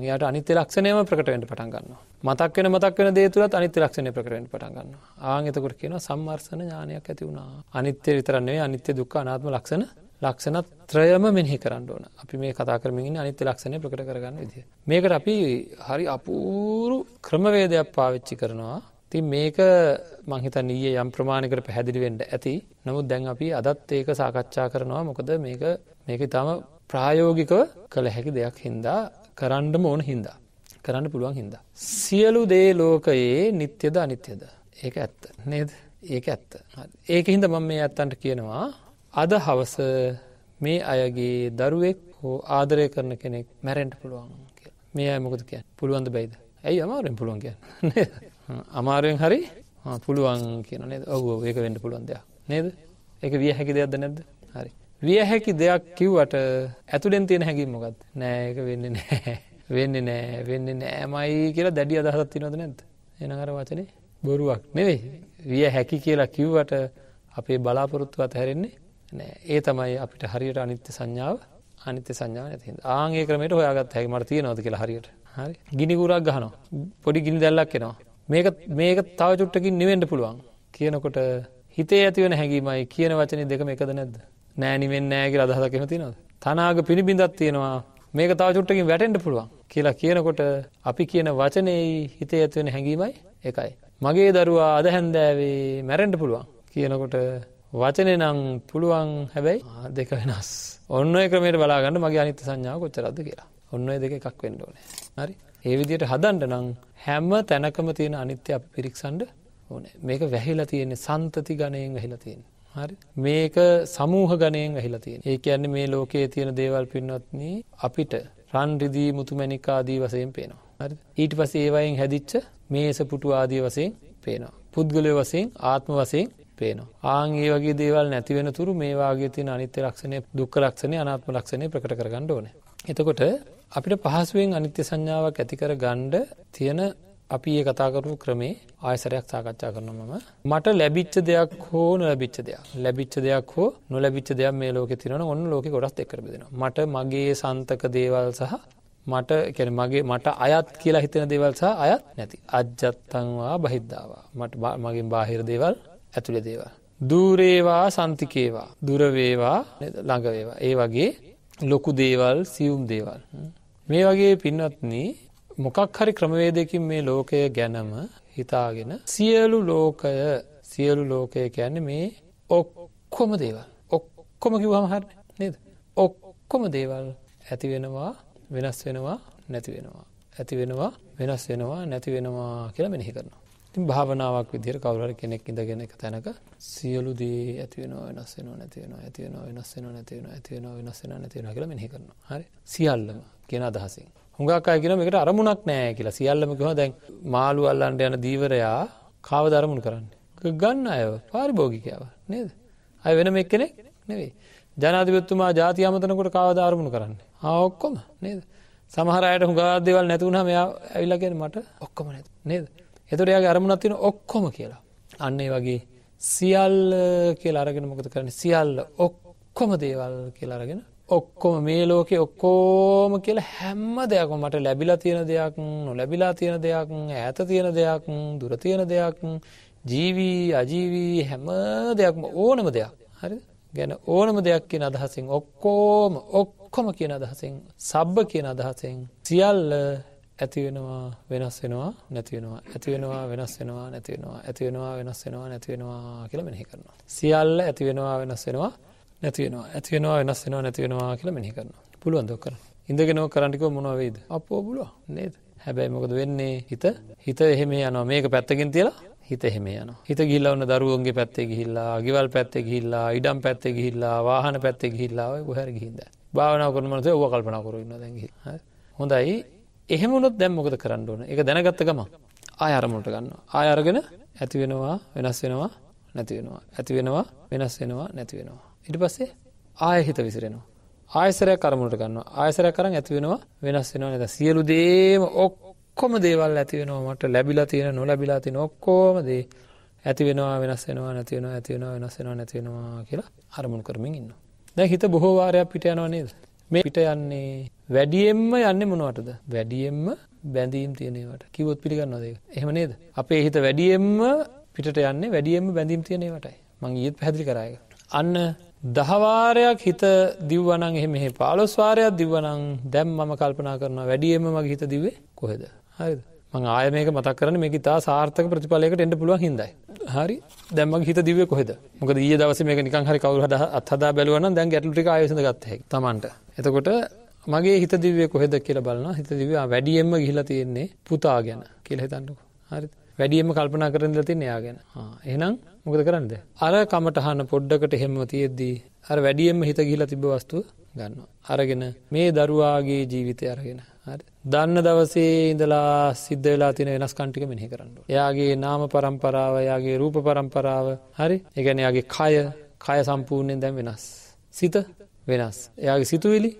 යාට අනිත්‍ය ලක්ෂණයම ප්‍රකටවෙන්ට පටන්ගන්න මතක් වෙන මතක් වෙන දේතුරත් අනිත්‍ය ලක්ෂණය ප්‍රකටවෙන්ට පටන්ගන්න ආංගතකොට කියන සම්මර්සන ඥානයක් ඇති වුණා. අනිත්‍ය විතරන්නේ අනිත්‍ය දුක්ක අනාත්ම ලක්ෂණ ලක්ෂණ ත්‍රයම මෙහි කරන්න ඕන. අපි මේ කතා කරමින් අනිත්‍ය ලක්ෂණය ප්‍රකට කරගන්න විදිහ මේකට අපි හරි අපූරු ක්‍රමවේදයක් පාවිච්චි කරනවා. ති මේක මංහිත නීය යම් ප්‍රමාණකට පැහැදිලිවෙන්ට ඇති. නමුත් දැන් අපි අදත් ඒක සාකච්ඡා කරනවා. මොකද මේක මේක තම ප්‍රායෝගිකව කළ හැකි දෙයක් හින්දා කරන්නම ඕන හින්දා. කරන්න පුළුවන් හින්දා. සියලු දේ ලෝකයේ නිත්‍යද අනිත්‍යද? ඒක ඇත්ත නේද? ඒක ඇත්ත. ඒක හින්ද මම මේ ඇත්තන්ට කියනවා අද හවස මේ අයගේ දරුවෙක් හෝ ආදරය කරන කෙනෙක් මැරෙන්ට පුළුවන් මේ අය මොකද කිය පුළුවන්ද බයිද? ඇයි අමාරුවෙන් පුළුවන් කිය අමාරුවෙන් හරි? පුළුවන් කියන නේද? ඔහු ඒක වෙන්ඩ පුළුවන් දෙයක්. නේද? එක විය හැකි දෙයක්ද නැද්ද? හරි. විය හැකි දෙයක් කිව්වට ඇතුළෙන් තියෙන හැකින් මොකත් නෑක වෙන්න නෑ. වෙන්න නෑ වෙන්න නෑමයි කියලා දැඩි අදහසත් තිනොද නැද එනහර වචනේ බොරුවක් නෙවෙයි. විය හැකි කියලා කිව්වට අපේ බලාපොරොත්තු අතහැරෙන්නේ නෑ ඒ තමයි අපිට හරියට අනිත්‍ය සංඥාව අනිත්‍ය සංඥාව නැති ආගේ ක්‍රමයට හොයාගත් හැකි මට තියෙනවද කියලා හරියට? හරි. ගිනිකුරක් ගහනවා. පොඩි ගිනි දැල්ලක් එනවා. මේක මේක තව චුට්ටකින් නිවෙන්ඩ පුළුවන්. කියනකොට හිතේ ඇතිවන හැඟීමයි කියන වචන දෙකම එකද නැද්ද? නෑනිවෙන් නෑගේ අදහසකෙම තිනවද. තනාග පිළිබිඳත් තියෙනවා. මේක තව චුට්ටකින් වැටෙන්ට පුළුවන් කියලා කියනකොට අපි කියන වචනයේ හිතේ ඇත්වෙන හැඟීමයි එකයි. මගේ දරුවා අද හැන්දෑවේ මැරෙන්ඩ පුළුවන් කියනකොට වචනය නං පුළුවන් හැබැයි දෙක වෙනස්. ඔන්න ක්‍රමයට බලාගන්න මගේ අනිත සංඥාව කොච්චරද කියලා. ඔන්න දෙක එකක් වෙන්න ඕනේ. හරි? ඒ විදියට හදන්ඩ නං හැම තැනකම තියෙන අනිත්‍ය අප පිරික්සන්ඩ ඕනේ. මේක වැහිලා තියෙන්නේ සන්තති ගණයෙන් වැහිලා තියෙන හරි? මේක සමූහ ගණයෙන් වැහිලා තියෙන ඒ කියන්නේ මේ ලෝකයේ තියෙන දේවල් පින්වත්න අපිට රන් රිදී මුතුමැනිකාදී වසයෙන් පේනවා. හරි ඊට පස ඒවයින් හැදිච්ච මේස පුටු ආදිය වසයෙන් පේනවා. පුද්ගලය වසයෙන් ආත්ම වසයෙන් පේනවා. ආං ඒ වගේ දේවල් නැතිවෙන තුරු මේවාගේ තින අනිත්‍ය ලක්ෂණය දුක්ක ලක්ෂණය අනාත්ම ලක්ෂණය ප්‍රකට කරගන්න ඕන. එතකොට අපිට පහසුවෙන් අනිත්‍ය සංඥාවක් ඇතිකර ගණ්ඩ තියෙන අපි ඒ කතාකරු ක්‍රමේ ආයසරයක් සාකච්ඡා කරන මම. මට ලැබිච්ච දෙයක් හෝ නොලැබිච්ච දෙයක්. ලැබිච්ච දෙයක් හෝ නොලැබිච්ච දෙයක් මේ ලෝක තිරන ඔන්න ලෝක ගොඩස් එක්කරබෙන මට මගේ සන්තක දේවල් සහ මට කැන මගේ මට අයත් කියලා හිතන දේවල් සහ අයත් නැති. අජ්ජත්තංවා බහිද්ධවා. මට මගින් බාහිර දේවල් ඇතුළෙ දේවල්. දූරේවා සන්තිකේවා දුරවේවා ළඟවේවා. ඒ වගේ ලොකු දේවල් සියුම් දේවල්. මේ වගේ පින්වත්න මොකක් හරි ක්‍රමවේදකින් මේ ලෝකය ගැනම හිතාගෙන සියලු ලෝකය සියලු ලෝකය කියන්නේ මේ ඔක්කොම දේවල් ඔක්කොම කිවහම හර නේද ඔක්කොම දේවල් ඇති වෙනවා වෙනස් වෙනවා නැති වෙනවා ඇති වෙනවා වෙනස් වෙනවා නැති වෙනවා කියලා මෙනෙහි කරනවා ති භාවනාවක් විදිර කවුර කෙනෙක් ඉඳගෙන එක තැනක සියලු දී ඇතිවෙන වෙනස් වෙන නැතිවෙන ඇතිවෙන වෙනස් වෙන නැතිවෙන ඇතිවෙන වෙනස් වෙන නැතිවෙන කියල මෙහි කරන හරි? සියල්ලම කියෙන අදහසින්. හුඟකායගෙන මේකට අරමුණක් නෑ කියලා. සියල්ලම කිහ දැන් මාළු අල්ලන්ට යන දීවරයා කාව දරමුණ කරන්න? ගන්න අය පාරිභෝගිකාව නේද? අය වෙන මෙක් කෙනෙක් නෙවෙයි. ජනාතිපත්තුමා ජාති අමතනකොට කාවධාරමුණු කරන්න? ඔක්කොම. නේද? සමහරයට හුඟාදේවල් නැතුවුණ මෙයා ඇවිලගෙන මට ඔක්කොම නැ නේද? එතුරයාගේ අරමුණත් තියෙන ඔක්කොම කියලා. අන්නේ වගේ සියල්ල කියලා අරගෙන මොකද කරන සියල්ල ඔක්කොම දේවල් කියලාරගෙන ඔක්කොම මේ ලෝකෙ ඔක්කෝම කියලා හැම්ම දෙයක් මට ලැබිලා තියෙන දෙයක් නොලැබිලා තියෙන දෙයක් ඇත තියෙන දෙයක් දුර තියෙන දෙයක් ජීවී අජීවී හැම දෙයක්ම ඕනම දෙයක්. හරි ගැන ඕනම දෙයක් කියන අදහසින් ඔක්කෝම ඔක්කොම කියන අදහසින් සබ්බ කියන අදහසෙන් සියල්ල ඇතිවෙනවා වෙනස් වෙනවා නැතිවෙනවා ඇතිවෙනවා වෙනස් වෙනවා නැතිවෙනවා ඇතිවෙනවා වෙනස් වෙනවා නැතිවෙනවා කියලා මෙහි කරනවා. සියල්ල ඇතිවෙනවා වෙනස් වෙනවා නැතිවෙනවා ඇතිවෙනවා වෙනස් වෙනවා නැතිවෙනවා කියලා මෙහි කරනවා. පුළුවන් දොක්කර. ඉඳගෙනව කරටික මොනවේද අපෝ පුළුව නේද. හැබැයි මොකද වෙන්නේ? හිත. හිත එහෙම යනවා. මේක පැත්තකින් තියලා හිත එහෙම යන හිත ගිල්ල ඔන්න දරුවන්ගේ පැත්තේ ගිහිල්ලා ගිවල් පැත්තේ ගිහිල්ලා ඉඩම් පැත්තේ ගිහිල්ලා වාහන පැත්තේ ගිහිල්ලා ගොහැර ගිහිද භාවනාව කරන මනසේ ඕව කල්පනා කරුන්න දැඟ හොඳයි. එහෙමුණොත් දැම් මොකද කරන්න ඕන? එක දැනගත්ත ගම ආය අරමුණට ගන්න ආය අරගෙන ඇති වෙනවා වෙනස් වෙනවා නැති වෙනවා. ඇති වෙනවා වෙනස් වෙනවා නැති වෙනවා. ඉට පස්සේ ආය හිත විසිරෙනවා. ආයසරය කරමුණට ගන්න ආයසරය කරන්න ඇති වෙනවා වෙනස් වෙනවා. නැත සියලු දේම ඔක්කොම දේවල් ඇති වෙනවා. මට ලැබිලා තියෙන නොලැබිලා තින ඔක්කෝම දේ ඇති වෙනවා වෙනස් වෙනවා නැතිවෙනවා ඇතිවෙනවා වෙනස් වෙනවා නැතිවෙනවා කියලා අරමුණ කරමින් ඉන්න දැ හිත බොහෝ වාරයක් පිට යනවා නේද? මේ පිට යන්නේ. වැඩියෙන්ම යන්න මොනවටද? වැඩියෙන්ම බැඳීම් තියනවට කිවොත් පිළිගන්නවද එහෙම නේද? අපේ හිත වැඩියෙන්ම පිට යන්න වැඩියෙන්ම බැඳීම් තියනවටයි මං ඒත් පැදිලි කරාය අන්න දහවාරයක් හිත දිව්වනන් එහෙම මෙහ පාලොස්වාරයක් දිව්වනං දැම් මම කල්පනා කරන වැඩියෙන්ම මගේ හිත දිවේ කොහෙද? හරිද? මං ආය මේක මතක් කරන මේක තා සාර්ථක ප්‍රතිඵලයකට එන්න පුළුවන් හිදයි හරි. දැම හිත දිව කොහෙද? මොක ඒ දවස මේ නිකන් හරි කවරු හද අත්හදා බැලුවන දැන් ගැටලික ආයස ගත්ත තමන්ට. එතකොට මගේ හිත දිවේ කොහෙද කියලා බලන්න හිත දිවයා වැඩියෙන්ම ගිහිලා තියෙන්නේ පුතා ගැන කියල හිතන්නක. හරි වැඩියම කල්පනා කරන ලතින් එයා ගැන. එහෙනම් මොකද කරන්නද අර කමටහන පොඩ්ඩකට හෙම්ම තියෙද්දී අර වැඩියෙන්ම හිත ගිහිලා තිබ වස්තුව ගන්න අරගෙන මේ දරුවාගේ ජීවිතය අරගෙන හරි දන්න දවසේ ඉඳලා සිද්ධ වෙලා තින වෙනස් කන්ටික මෙහි කරන්න. එයාගේ නාම පරම්පරාව යාගේ රූප පරම්පරාව හරි එකන යාගේ කය කය සම්පූර්ණයෙන් දැම් වෙනස්. සිත වෙනස්. එයාගේ සිතුවිලි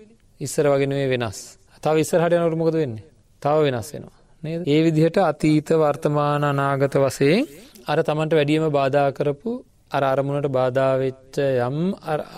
ඉස්සර වගෙනවේ වෙනස්. තව ඉස්සරහට යනොටමොකද වෙන්නේ තව වෙනස් වෙනවා. ඒ විදිහට අතීත වර්තමාන අනාගත වසයෙන් අර තමන්ට වැඩියම බාධා කරපු අර අරමුණට බාධාවෙච්ච යම්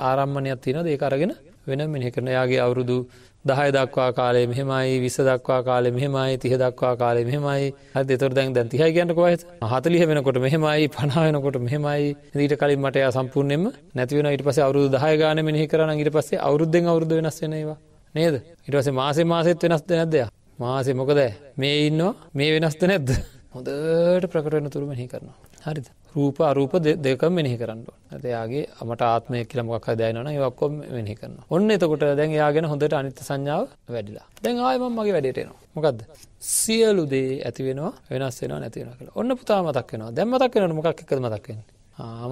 ආරම්මණයක් තින දෙක අරගෙන වෙන මෙනෙහි කරන යාගේ අවුරුදු දහය දක්වා කාලේ මෙහෙමයි විස දක්වා කාලෙ මෙහෙමයි තිහ දක්වා කාලෙ මෙහෙමයි. හ දෙතොර දැන් දැන් තිහයි කියන්නක වයස හතලිහ වෙනකොට මෙහෙමයි පනාවෙනකොට මෙහෙමයි. දීට කලින් මට සම්පූර්ණයෙන්ම නැතිවෙන ඉට පස අවුදු දහය ගාන මෙහි කරන ඉට පස්සේ අවුද්ධෙන් අවුද්ධ වෙනස් වෙනවා නේද? ඉටවස මාසේ මාසෙත් වෙනස්ද නැද්දය මාසේ මොකද? මේ ඉන්නවා මේ වෙනස්ද නැද්ද? හොඳට ප්‍රකට වෙන තුරු මෙහි කරනවා. හරිද? රූප අරූප දෙකම මෙහි කරන්න ඇතයාගේ අමට ආත්මය කියලමක් දැනන ඔක්කොම මෙහි කරන්න ඔන්න එතකොට දැන් යාගෙන හොඳට අනිත්‍ය සංඥාව වැඩිලා. දැන් ආයම මගේ වැඩටේනවා මොකක්ද සියලු දේ ඇති වෙනවා වෙනස් වෙනවා නැතිවෙන කළ ඔන්න පුතා මතක් වෙනවා. දැම් මතක් වෙන මොකක් එකද මතක්වෙන්න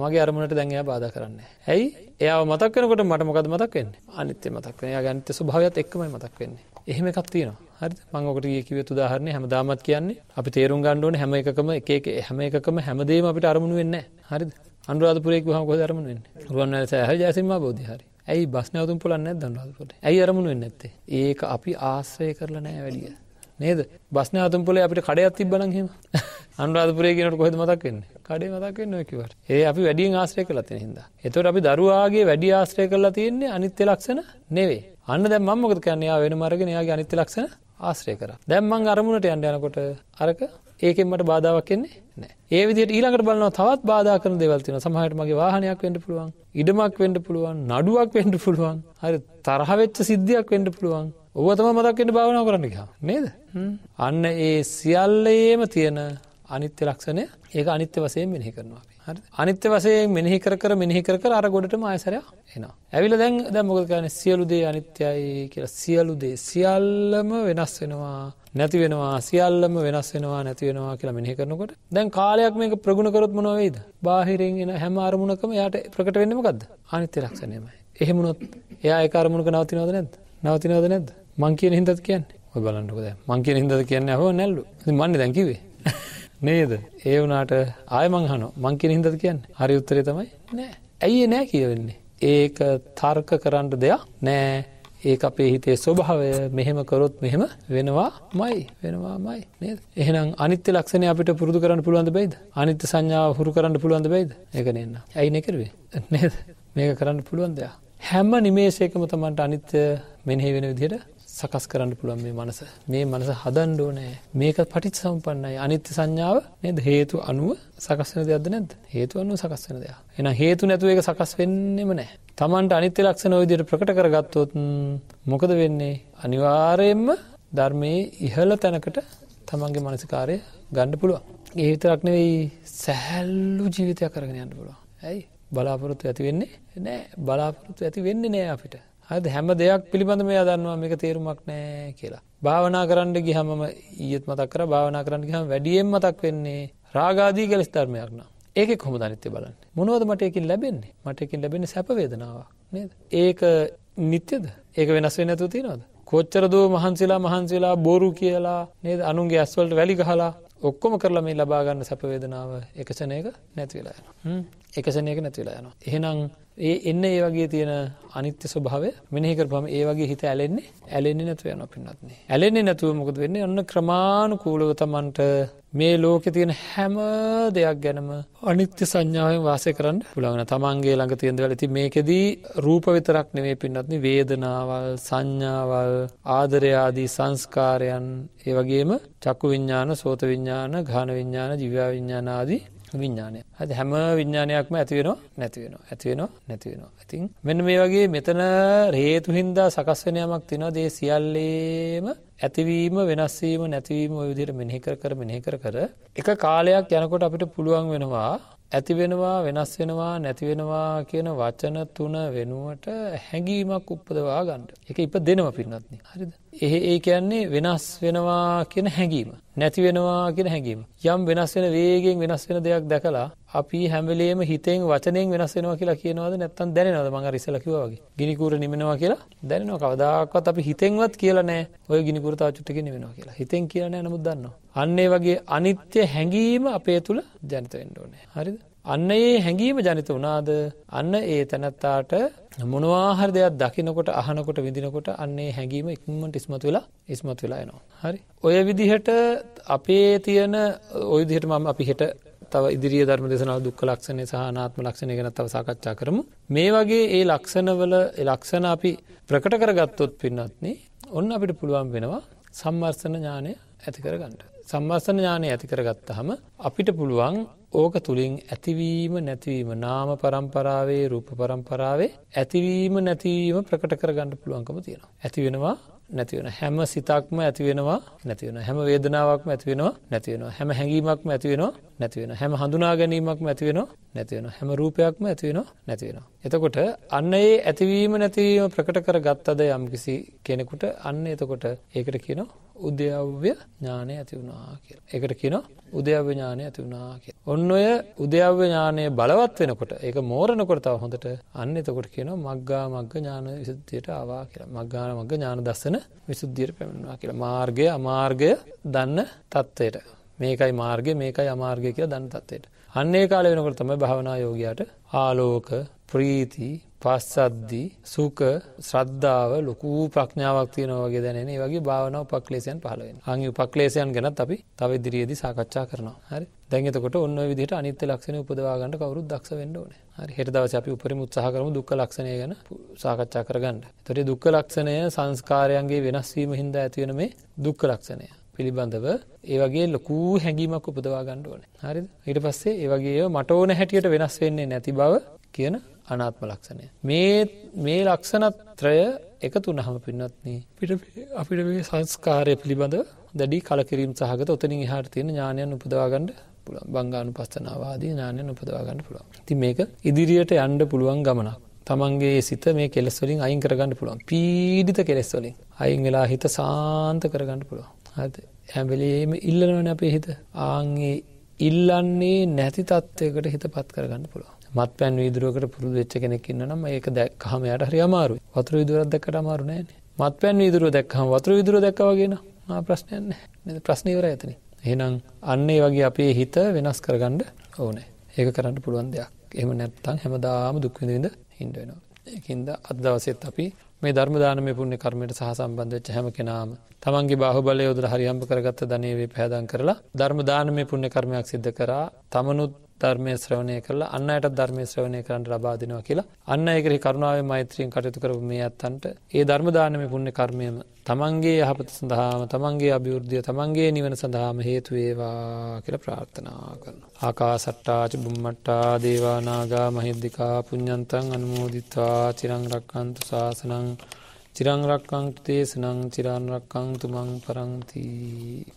මගේ අරමුණට දැන්යා බාධ කරන්න ඇයි? එයා මතක් වෙනකොට මට මොකද මතක් වෙන්න? අනිත්‍ය මතක් වෙන ගනිත්‍ය ස්භාවයත් එක්මයි මතක් වෙන්නේ. එහෙම එකක් තියෙනවා. හරි මංගකට කිව තුදාහරන හැම දාමත් කියන්නේ අපි තේරුම් ගණ්ඩුවන හැම එකම එක හැම එකම හැමදේම අපිට අරමුණු වෙන්න හරි අන්ුරාධපුරෙක් හම කොද අරමුණ වෙන්න? රුවන් සහ ජයසිම බෝධ හරි. ඇයි බස්නයතුම් පුලන්න දන්වාදපුට ඇයි අරමුණ වෙන්න ඇත්තේ ඒක අපි ආශ්‍රය කරලා නෑ වැඩිය. නේද? බස්න අතුම් පොල අපිට කඩයක් තිබ්බනහෙම අන්රාධපුරේ කියනට කොහෙද මතක් වෙන්න? කඩේ මතක් වෙන්න කිවට ඒ අපි වැඩියෙන් ආශ්‍රය කරලතින හිද එතොට අපි දරුවාගේ වැඩි ආශ්‍රය කරලා තියෙන්නේ අනිත්‍ය ලක්ෂණ නෙවේ අන්න දැ මමකද කන්නයා වෙන මරගෙන යාගේ අනිත්‍ය ලක්ෂණ ආශ්‍රය කර. දැම්මං අරමුණට යන්ඩ යනකොට අරක ඒකෙන් මට බාධාවක් කෙන්නේ නෑ ඒ විදිට ඊළඟට බලන්න තවත් බාධා කරන දෙවල්තින සමහට මගේ වාහනයක් වෙන්ඩ පුළුවන් ඉඩමක් වෙන්ඩ පුළුවන් නඩුවක් වෙන්ඩ පුළුවන්. හරි තරහවෙච්ච සිද්ධියක් වෙන්ඩ පුළුවන්. ඔවතම මදක්වෙන්ට භාවනාව කරන්න එක නේද? අන්න ඒ සියල්ලයේම තියෙන අනිත්‍ය ලක්ෂණය. ඒක අනිත්‍ය වසයෙන් මෙහි කරනවා හරි අනිත්‍ය වසයෙන් මෙහි කර මෙහි කර අර ගොඩට ආයසරය එනවා. ඇවිල දැන් දැම්මොකද කියන සියලු දේ අනිත්‍යයි කියලා සියලු දේ සියල්ලම වෙනස් වෙනවා. නැති වෙනවා. සියල්ලම වෙනස් වෙනවා නැති වෙනවා කියලා මෙහි කරනකොට දැන් කාලයක් මේක ප්‍රගුණ කරොත් මොනවේද බාහිරෙන් එන හැම අරමුණකම යායට ප්‍රකට වෙන්නමකක්ද අනිත්‍ය ලක්ෂණයමයි. එහෙමුණොත් එයා ඒ අරමුණක නවතිනවද නැද නවතිනවද නැද මං කියන හිදත් කියන්නේ? ඔය බලන්නකොද මං කියන හිදද කියන්න? හෝ නැල්ලු. මන්න දැකිවේ නේද? ඒ වනාට ආයමං හන මං කියන හිදද කියන්න? හරි උත්තරේ තමයි නෑ. ඇයි නෑ කියවෙන්නේ ඒක තර්ක කරන්න දෙයක් නෑ. ඒ අපේ හිතේ ස්වභාවය. මෙහෙම කරොත් මෙහෙම වෙනවා මයි වෙනවා මයි නේද? එහෙනම් අනිත්‍ය ලක්ෂණය අපිට පුරුදු කරන්න පුළුවන්ද බයිද? අනිත්‍ය සංඥාව හුරු කරන්න පුළුවන්ද බයිද? ඒක නන්න ඇයි නෙකරවේ නේද? මේක කරන්න පුළුවන් දෙයක්. හැම නිමේශයකම තමන්ට අනිත්‍ය මෙනෙහි වෙන විදිහට සකස් කරන්න පුළුවන් මේ මනස. මේ මනස හදන්ඩෝ නෑ මේක පටිච් සම්පන්නයි අනිත්‍ය සංඥාව නද? හේතු අනුව සකස්වන දෙයක්ද නැද හේතු අනුව සකස්වන දෙයක්. එන හේතු නැතුව එක සකස් වෙන්නෙම නෑ තමන්ට අනිත්‍ය ලක්ෂණ විදියට ප්‍රකට කරගත්තොත් මොකද වෙන්නේ? අනිවාරයෙන්ම ධර්මයේ ඉහල තැනකට තමන්ගේ මනසිකාරය ගණ්ඩ පුළුවන්. ඒවිතරක් නෙවෙයි සැහැල්ලු ජීවිතයක් කරගෙන යන්න පුළුවන්. ඇයි? බලාපොරොත්තු ඇති වෙන්නේ නෑ බලාපොරොත්තු ඇති වෙන්න නෑ අපිට. හද හැම දෙයක් පිළිබඳ මේ අදන්නවා මේක තේරුමක් නෑ කියලා. භාවනා කරන්න ගිහමම ඊයත් මතක් කර භාවනා කරන්න ගහම වැඩියෙන් මතක් වෙන්නේ රාගාදී කෙලෙස් ධර්මයක්න ඒක කොම දනිත්‍ය බලන්න? මොනවද මට එකින් ලැබෙන්නේ? මට එකින් ලැබෙන සැපවේදනාවක් නේද? ඒක නිත්‍යද? ඒක වෙනස් වෙන ඇතු තිනවද කොච්චරදෝ මහන්සිලා මහන්සිලා බොරු කියලා නේද? අනුන්ගේ ඇස්වලට වැලි ගහලා ඔක්කොම කරලා මේ ලබාගන්න සැපවේදනාව එකසනයක නැතිවෙලා යන එකසනයක නැතිවෙලා යනවා. එහෙනම් ඒ එන්න ඒ වගේ තියෙන අනිත්‍ය ස්වභාව මෙනෙහිකරපම ඒ වගේ හිත ඇලෙන්නේ ඇලෙන්නේ නැතුව යන පින්නත්න්නේ ඇලෙන්නේ නැතුව මොකද වෙන්නේ? ඔන්න ක්‍රමාණු කූලව තමන්ට මේ ලෝකෙ තියෙන හැම දෙයක් ගැනම අනිත්‍ය සංඥාවෙන් වාසය කරන්න පුළඟන තමන්ගේ ළඟ තියෙන්ද ඇති මේකෙදී රූප විතරක් නෙවේ පින්නත්න වේදනාවල් සංඥාවල් ආදරයාදී සංස්කාරයන් ඒ වගේම චක්කු විඤ්ඥාන සෝත විඤ්ඥාන ගාන විඤ්ඥාන ජිව්‍යා විඤ්ඥානාදී විඤ්ඥානය ඇද හැම විඤ්ඥානයක්ම ඇතිවෙනවා නැතිවෙනවා ඇතිවෙනවා නැතිවෙනවා ඇතින් මෙන්න මේ වගේ මෙතන රේතු හින්දා සකස්වනයමක් තින දේ සියල්ලේම ඇතිවීම වෙනස්වීම නැතිවීම විදිර මෙනෙහිකර කර මෙනෙහිකර කර එක කාලයක් යනකොට අපිට පුළුවන් වෙනවා ඇතිවෙනවා වෙනස් වෙනවා නැතිවෙනවා කියන වචන තුන වෙනුවට හැඟීමක් උපදවා ගණ්ඩ එක ඉප දෙනව පින්නත්න හරිද? එහ ඒ කියන්නේ වෙනස් වෙනවා කියන හැඟීම නැති වෙනවා කියන හැඟීම. යම් වෙනස් වෙන වේගෙන් වෙනස් වෙන දෙයක් දැකලා අපි හැමලේම හිතෙන් වචනෙන් වෙනස් වෙනවා කියලා කියනවද නැත්තන් දැනවද මඟ රිසලකිවගේ ගිනිකූර නිමෙනවා කියලා දැනවා කවදක්වත් අපි හිතෙන්වත් කියලා නෑ ඔය ගිනිකුරතා චුට්ටක නිවෙනවා කියලා. හිතෙන් කියන නමුත් දන්නවා. අන්නේ වගේ අනිත්‍ය හැඟීම අපේ තුළ ජනිත වෙන්න ඕනේ. හරිද? අන්න ඒ හැඟීම ජනිත වනාද අන්න ඒ තැනැත්තාට මොනවාහර දෙයක් දකිනකොට අහනකොට විදිනකොට අන්නේ හැඟීම ඉක්මට ඉස්මතු වෙලා ඉස්මතු වෙලා එනවා හරි ඔය විදිහට අපේ තියෙන ඔය දිහට මම අපි හෙට තව ඉදිරිය ධර්ම දෙසනාව දුක්ඛ ලක්ෂණය සහ අනාත්ම ලක්ෂණය ගැන තව සාකච්ඡා කරමු. මේ වගේ ඒ ලක්ෂණවල ලක්ෂණ අපි ප්‍රකට කරගත්තොත් පින්නත්නේ ඔන්න අපිට පුළුවන් වෙනවා සම්මර්ෂණ ඥානය ඇති කරගන්න. සම්මර්ෂණ ඥානය ඇති කරගත්තහම අපිට පුළුවන් ඕක තුළින් ඇතිවීම නැතිවීම නාම පරම්පරාවේ රූප පරම්පරාවේ ඇතිවීම නැතිවීම ප්‍රකට කරගන්න පුළුවන්කම තියෙනවා. ඇති වෙනවා නැතිවෙන හැම සිතක්ම ඇතිවෙනවා නැතිවෙන හැම වේදනාවක්ම ඇතිවෙනවා නැතිවෙනවා හැම හැඟීමක්ම ඇතිවෙනවා නැතිවෙන හැම හඳුනා ගැනීමක්ම ඇතිවෙනවා නැතිවෙන හැම රූපයක්ම ඇතිවෙනවා නැතිවෙනවා. එතකොට අන්න ඒ ඇතිවීම නැතිවීම ප්‍රකට කර ගත්තද යම් කිසි කෙනෙකුට අන්න එතකොට ඒකට කියනවා උද්‍යව්‍ය ඥානය ඇති වුණා කිය. එකට කියනවා උද්‍යව්‍ය ඥානය ඇති වුණා කිය. ඔන්න ඔය උද්‍යව්‍ය ඥානය බලවත් වෙනකොට ඒක මෝරණකොට තව හොඳට අන්න එතකොට කියනවා මග්ගා මග්ග ඥාන විසුද්ධියට ආවා කියලා. මග්ගාන මග්ග ඥාන දස්සන විසුද්ධියට පැමිණෙනවා කියලා. මාර්ගය අමාර්ගය දන්න තත්ත්වයට. මේකයි මාර්ගය මේකයි අමාර්ගය කියලා දන්න තත්ත්වයට. අන්නේ කාලේ වෙනකොට තමයි භාවනා යෝගියාට ආලෝක ප්‍රීති පස්සද්දි සුක ශ්‍රද්ධාව ලොකු ප්‍රඥාවක් තියෙනවා වගේ දැනෙන ඒ වගේ භාවනා උපක්ලේශයන් පහළ වෙනවා. අංගි උපක්ලේශයන් ගැනත් අපි තව ඉදිරියේදී සාකච්ඡා කරනවා. හරි. දැන් එතකොට ඔන්න ඔය විදිහට අනිත්‍ය ලක්ෂණ උපදවා ගන්න කවුරුත් දක්ෂ වෙන්න ඕනේ. හරි. හෙට දවසේ අපි උපරිම උත්සාහ කරමු දුක්ඛ ලක්ෂණය ගැන සාකච්ඡා කරගන්න. එතකොට දුක්ඛ ලක්ෂණය සංස්කාරයන්ගේ වෙනස් වීම හින්දා ඇති වෙන මේ දුක්ඛ ලක්ෂණය. පිළිබඳව ඒ වගේ ලොකු හැඟීමක් උපදවා ගන්න ඕනේ. හරිද? ඊට පස්සේ ඒ වගේ මට ඕන හැටියට වෙනස් වෙන්නේ නැති බව කියන අනාත්ම ලක්ෂණය. මේ මේ ලක්ෂණත්‍රය එකතු වුණහම පින්වත්නි පිට අපිට මේ සංස්කාරය පිළිබඳ දැඩි කලකිරීම සහගත ඔතනින් එහාට තියෙන ඥානයන් උපදවා ගන්න පුළුවන්. බංගානුපස්සනාවාදී ඥානයන් උපදවා ගන්න පුළුවන්. ඉතින් මේක ඉදිරියට යන්න පුළුවන් ගමනක්. තමන්ගේ සිත මේ කෙලෙස් වලින් අයින් කරගන්න පුළුවන්. පීඩිත කෙලෙස් වලින් අයින් වෙලා හිත සාන්ත කරගන්න පුළුවන්. හරිද? හැම වෙලෙම ඉල්ලනවනේ අපේ හිත. ආන්ගේ ඉල්ලන්නේ නැති තත්වයකට හිතපත් කරගන්න පුළුවන්. මත්පැන් වීදුරුවකට පුරුදු වෙච්ච කෙනෙක් ඉන්නවා ඒක දැක්කහම යාට හරි අමාරුයි. වතුර වීදුරුවක් දැක්කට අමාරු නෑනේ. මත්පැන් වීදුරුව දැක්කහම වතුර වීදුරුව දැක්කා වගේ නා ආ ප්‍රශ්නයක් නෑ. නේද? ප්‍රශ්නේ ඉවරයි එතනින්. එහෙනම් අන්න ඒ වගේ අපේ හිත වෙනස් කරගන්න ඕනේ. ඒක කරන්න පුළුවන් දෙයක්. එහෙම නැත්නම් හැමදාම දුක් විඳ විඳ ඉන්න වෙනවා. ඒකින්ද අද දවසෙත් අපි මේ ධර්ම දානමය පුණ්‍ය කර්මයට සහ සම්බන්ධ වෙච්ච හැම කෙනාම. තමන්ගේ බාහුවලය යොදලා හරි හම්බ කරගත්ත ධනෙ වේ පහදම් කරලා ධර්ම දානමය පුණ්‍ය කර්මයක් සිද්ධ කරා. තමනුත් ධර්මය ශ්‍රවණය කරලා අන්න අයට ධර්මය ශ්‍රවණය කරන්න ලබා දෙනවා කියලා අන්න ඒකෙහි කරුණාවෙන් මෛත්‍රියෙන් කටයුතු කරපු මේ අත්තන්ට ඒ ධර්ම දානමය පුණ්‍ය කර්මයම තමන්ගේ යහපත සඳහාම තමන්ගේ අභිවෘද්ධිය තමන්ගේ නිවන සඳහාම හේතුවේවා කියල ප්‍රාර්ථනා කරන. ආකා සට්ටාච බුම්මට්ටා දේවානාගා මහිද්දිකා පුඤ්ඥන්තන් අනුමෝදිත්වා චිරංරක්කන්තු ශාසනං චිරංරක්කංක්තේ සනං චිරාන්රක්කං තුමන් පරංතිී.